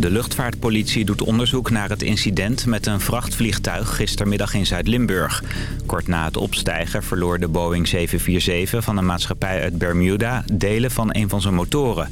De luchtvaartpolitie doet onderzoek naar het incident met een vrachtvliegtuig gistermiddag in Zuid-Limburg. Kort na het opstijgen verloor de Boeing 747 van een maatschappij uit Bermuda delen van een van zijn motoren.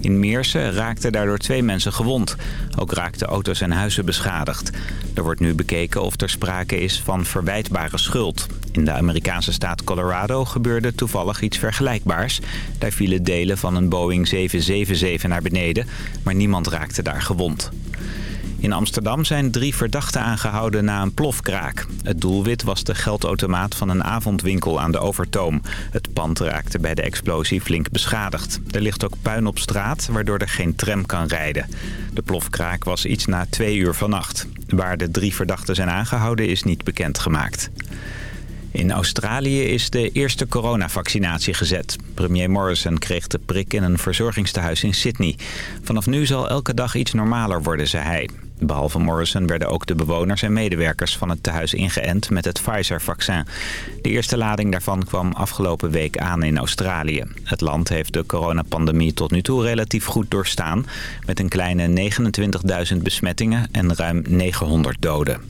In Meersen raakten daardoor twee mensen gewond. Ook raakten auto's en huizen beschadigd. Er wordt nu bekeken of er sprake is van verwijtbare schuld. In de Amerikaanse staat Colorado gebeurde toevallig iets vergelijkbaars. Daar vielen delen van een Boeing 777 naar beneden, maar niemand raakte daar gewond. In Amsterdam zijn drie verdachten aangehouden na een plofkraak. Het doelwit was de geldautomaat van een avondwinkel aan de Overtoom. Het pand raakte bij de explosie flink beschadigd. Er ligt ook puin op straat, waardoor er geen tram kan rijden. De plofkraak was iets na twee uur vannacht. Waar de drie verdachten zijn aangehouden is niet bekendgemaakt. In Australië is de eerste coronavaccinatie gezet. Premier Morrison kreeg de prik in een verzorgingstehuis in Sydney. Vanaf nu zal elke dag iets normaler worden, zei hij. Behalve Morrison werden ook de bewoners en medewerkers van het tehuis ingeënt met het Pfizer-vaccin. De eerste lading daarvan kwam afgelopen week aan in Australië. Het land heeft de coronapandemie tot nu toe relatief goed doorstaan... met een kleine 29.000 besmettingen en ruim 900 doden.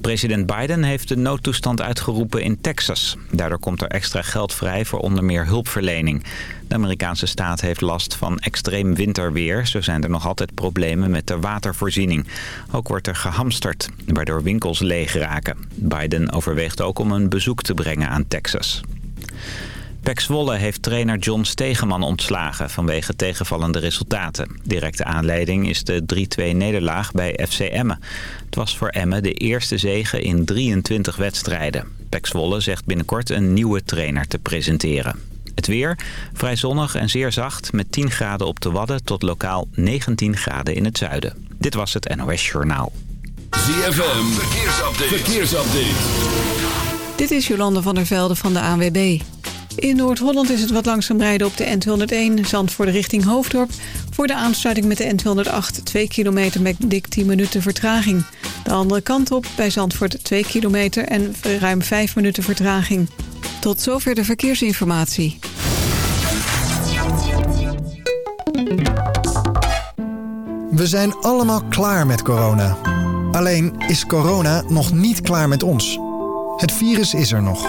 President Biden heeft de noodtoestand uitgeroepen in Texas. Daardoor komt er extra geld vrij voor onder meer hulpverlening. De Amerikaanse staat heeft last van extreem winterweer. Zo zijn er nog altijd problemen met de watervoorziening. Ook wordt er gehamsterd, waardoor winkels leeg raken. Biden overweegt ook om een bezoek te brengen aan Texas. Pek Zwolle heeft trainer John Stegeman ontslagen vanwege tegenvallende resultaten. Directe aanleiding is de 3-2 nederlaag bij FC Emmen. Het was voor Emmen de eerste zege in 23 wedstrijden. Pek Zwolle zegt binnenkort een nieuwe trainer te presenteren. Het weer, vrij zonnig en zeer zacht met 10 graden op de Wadden tot lokaal 19 graden in het zuiden. Dit was het NOS Journaal. ZFM, verkeersupdate. verkeersupdate. Dit is Jolande van der Velde van de ANWB. In Noord-Holland is het wat langzaam rijden op de N201 Zandvoort richting Hoofddorp. Voor de aansluiting met de N208 2 kilometer met dik 10 minuten vertraging. De andere kant op bij Zandvoort 2 kilometer en ruim 5 minuten vertraging. Tot zover de verkeersinformatie. We zijn allemaal klaar met corona. Alleen is corona nog niet klaar met ons. Het virus is er nog.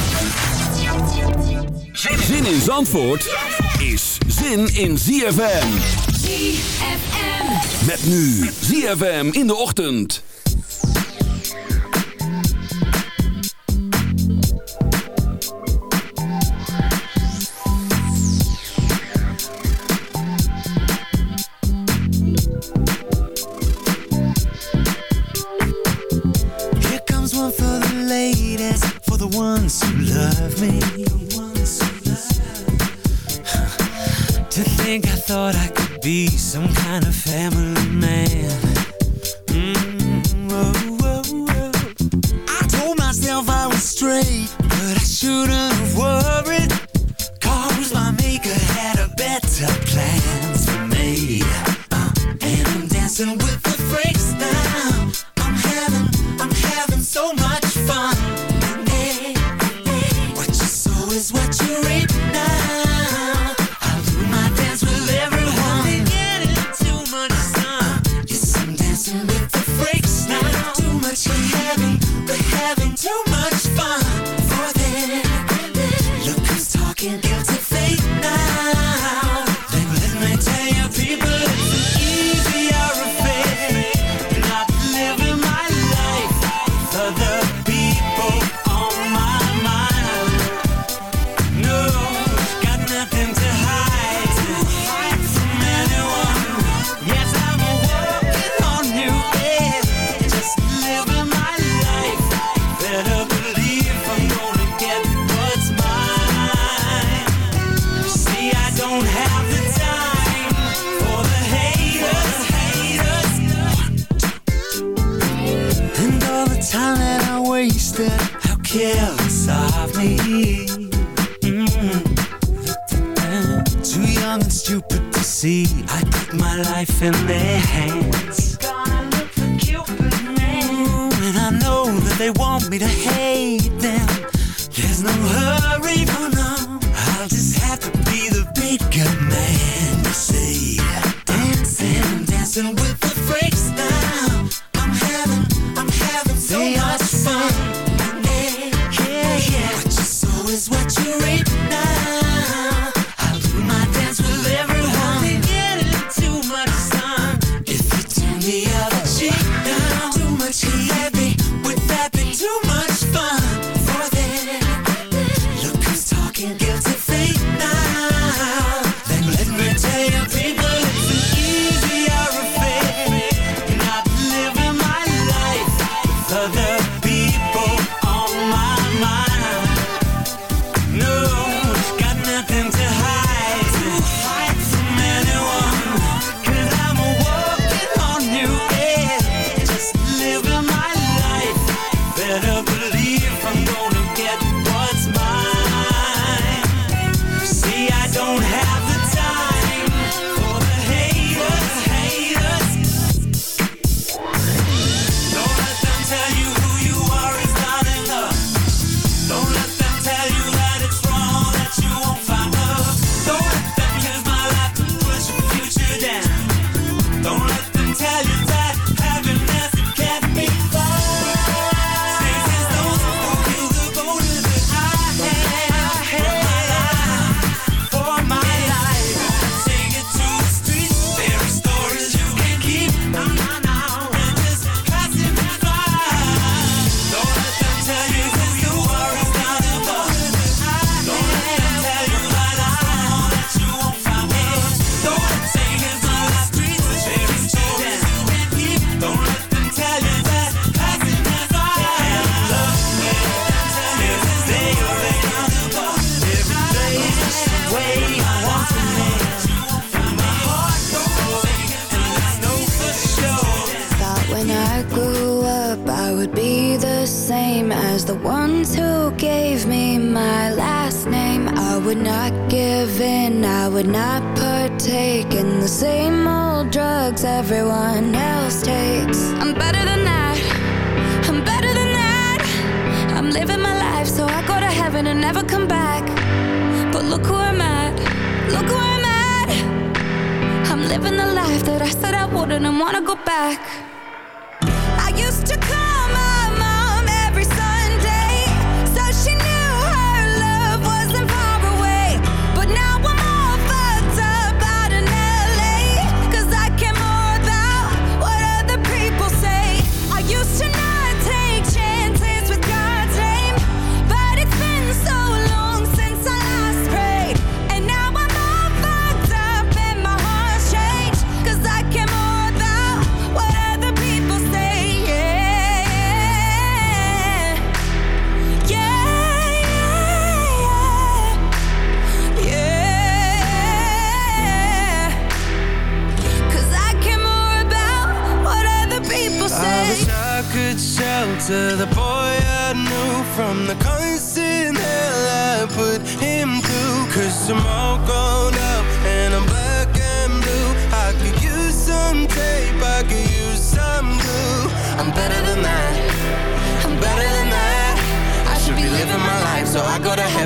Zin in Zandvoort is zin in ZFM. ZFM. Met nu ZFM in de ochtend. Here comes one for the ladies, for the ones who love me. Thought I could be some kind of family me to hate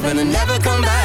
heaven and never come back.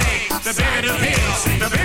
the bigger the the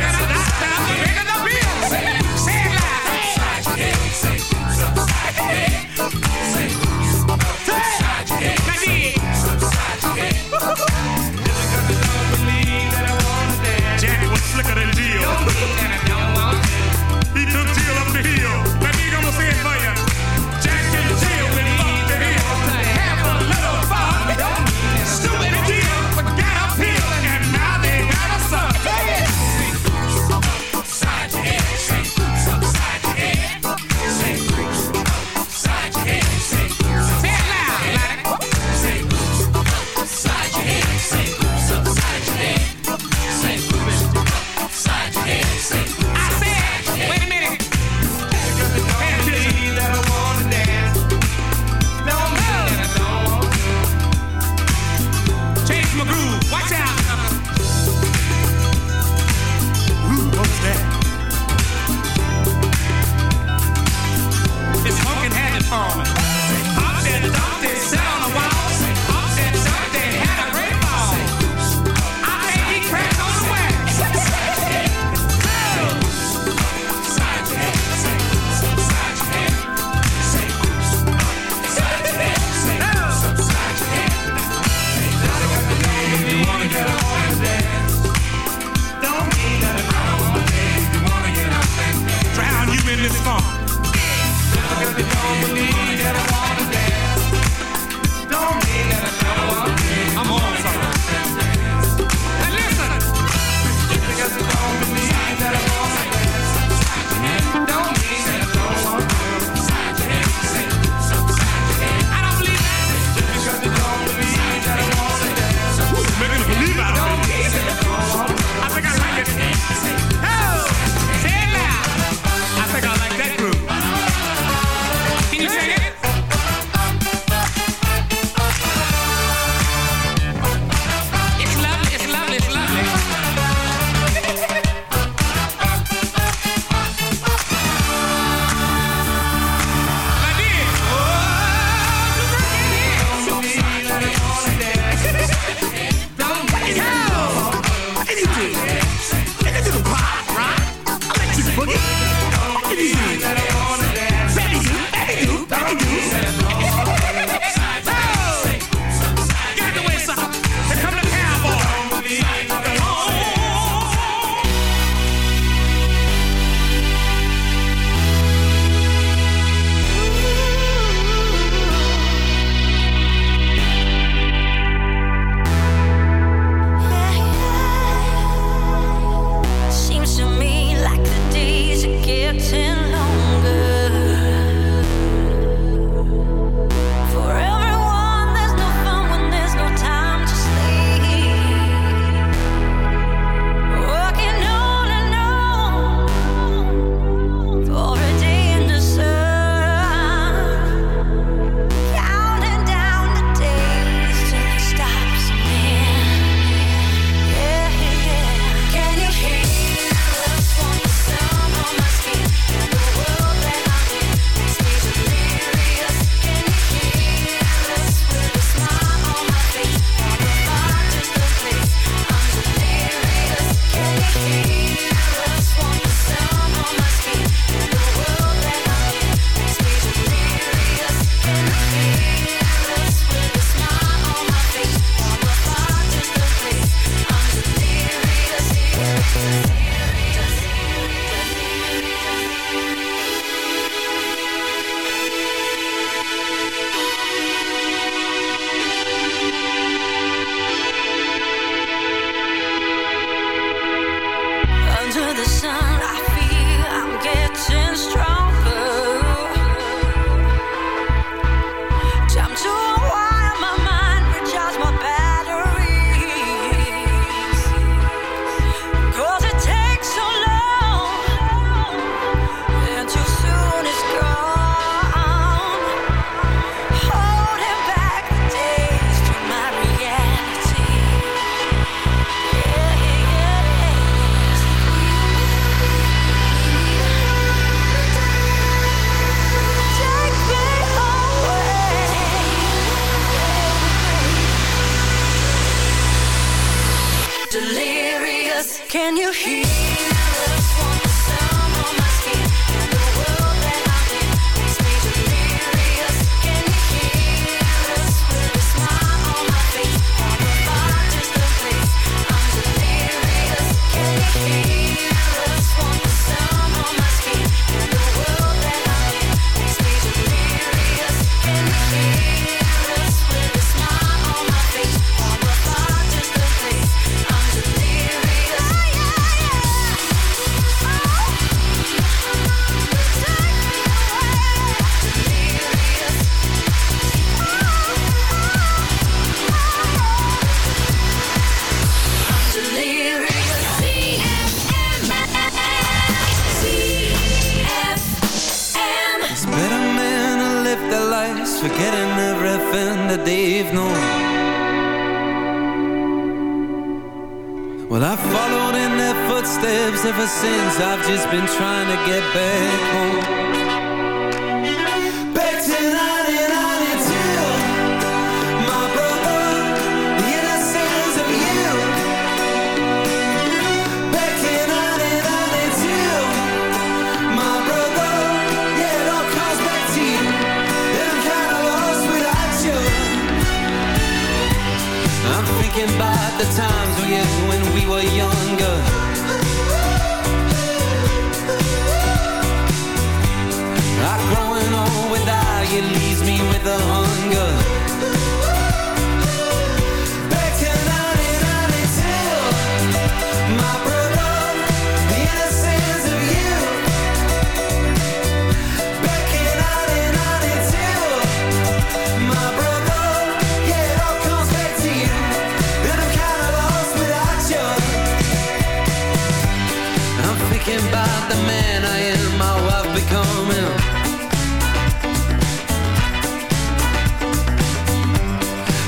the man I and my wife becoming.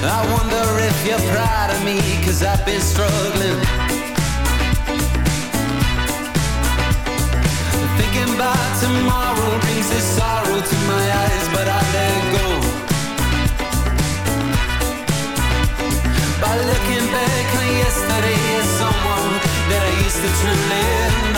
I wonder if you're proud of I've been struggling. Thinking tomorrow brings this sorrow to my eyes But I let go. By looking back on yesterday as someone that I used to truly know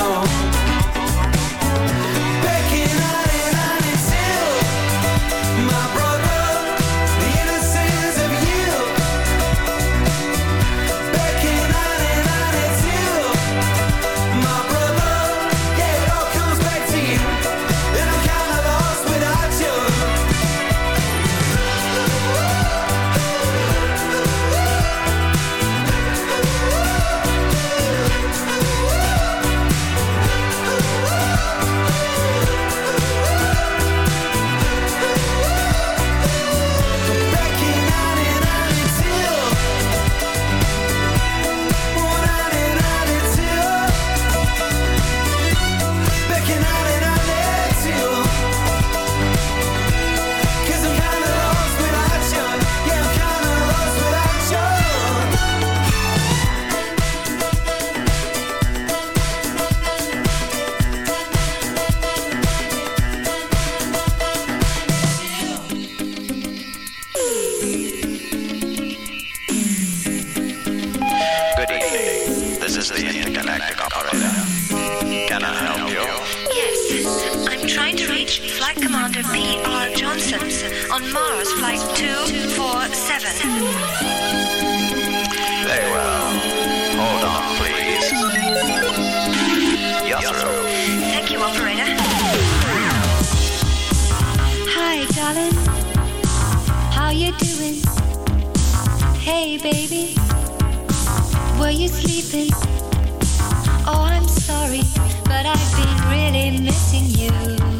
seven. Very well. Hold on, please. You're. Thank you, operator. Hi, darling. How you doing? Hey, baby. Were you sleeping? Oh, I'm sorry, but I've been really missing you.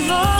evil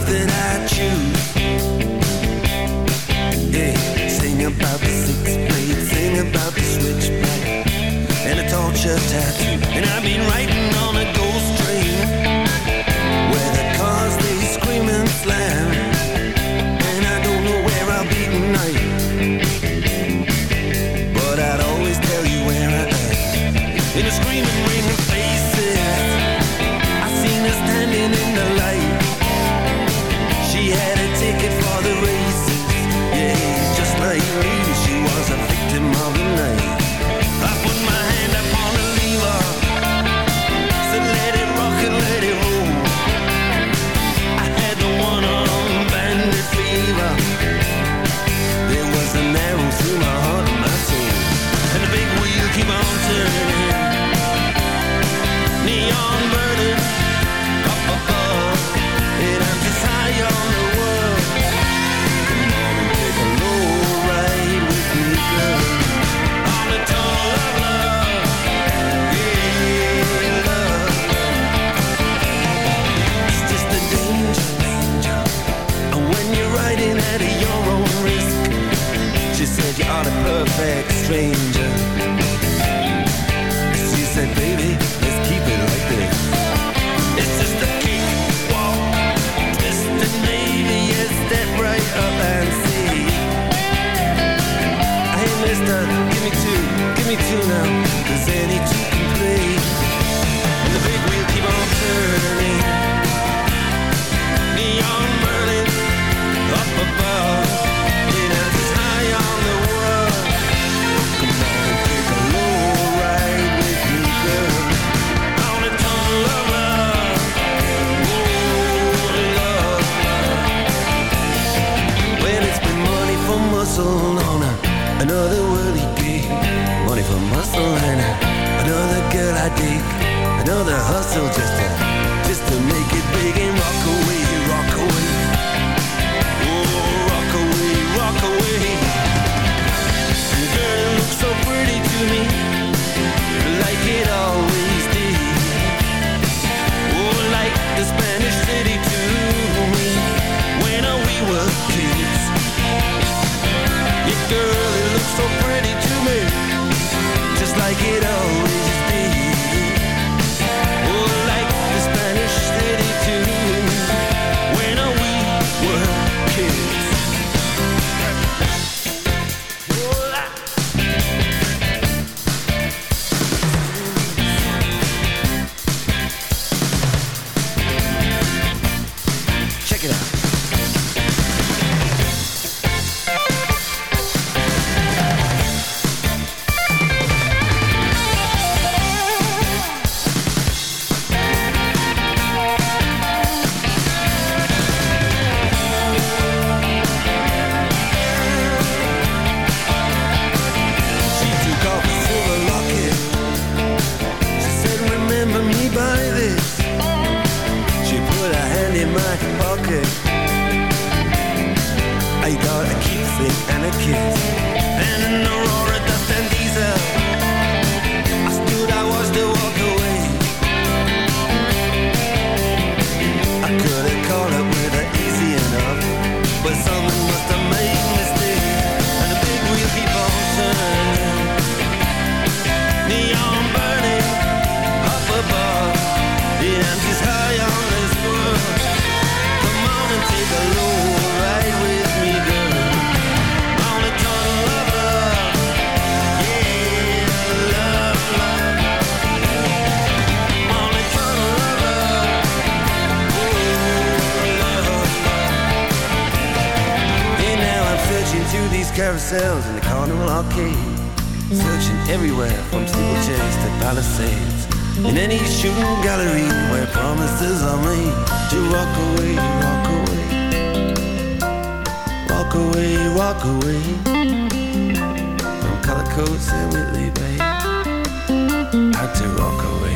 That I choose. Yeah, sing about the six blade, sing about the and torture tattoo. And I've been writing on a so pretty to me. Just like it always promises. To walk away, walk away. Walk away, walk away. From Cullercoats and Whitley Bay. Had to walk away.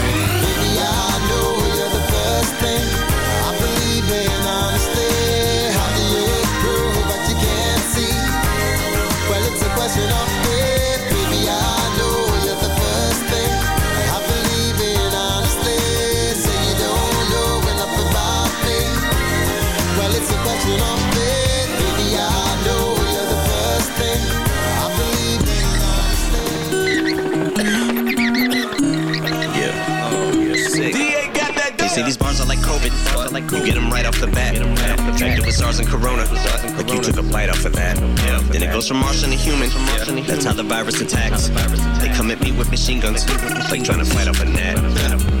You get them right off the bat. Infected with SARS and Corona. Like you took a bite off of that. Then it goes from Martian to human. That's how the virus attacks. They come at me with machine guns. Like trying to fight off a gnat.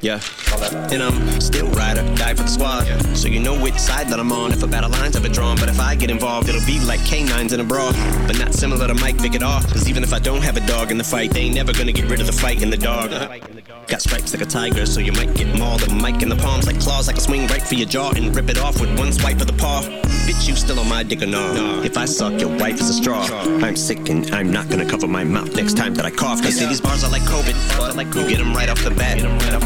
Yeah. And I'm still rider, die for the squad. So you know which side that I'm on if a battle line's ever drawn. But if I get involved, it'll be like canines in a brawl. But not similar to Mike Vick at all. Cause even if I don't have a dog in the fight, they ain't never gonna get rid of the fight in the dog. Got stripes like a tiger, so you might get mauled. A mic in the palms like claws, like a swing right for your jaw and rip it off with one swipe of the paw. Bitch, you still on my dick or no? If I suck, your wife is a straw. I'm sick and I'm not gonna cover my mouth next time that I cough. Cause see, these bars are like COVID. You get them right off the bat.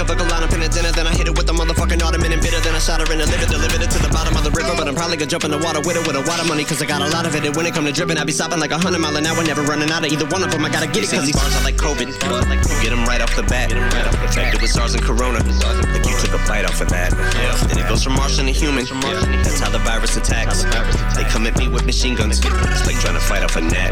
a line up in a dinner. Then I hit it with the motherfucking ottoman and bitter. Then I shot her in the liver, delivered it to the bottom of the river. But I'm probably gonna jump in the water with it with a lot of money, cause I got a lot of it. And when it come to dripping, I be stopping like a hundred mile an hour, never running out of either one of them. I gotta get it, cause these bars are like COVID. You get them right off the bat. Infected with SARS and Corona. Like you took a bite off of that. Then it goes from Martian to human. That's how the virus attacks. They come at me with machine guns. It's like trying to fight off a net.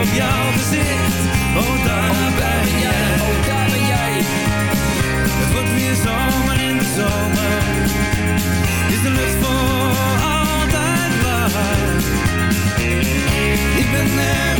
Op jouw gezicht. Oh, daar Oh, ben jij. oh daar ben jij. Het wordt weer zomer in de zomer. Is de lucht voor altijd blauw. Ik ben nergens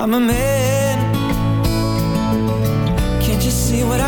I'm a man. Can't you see what I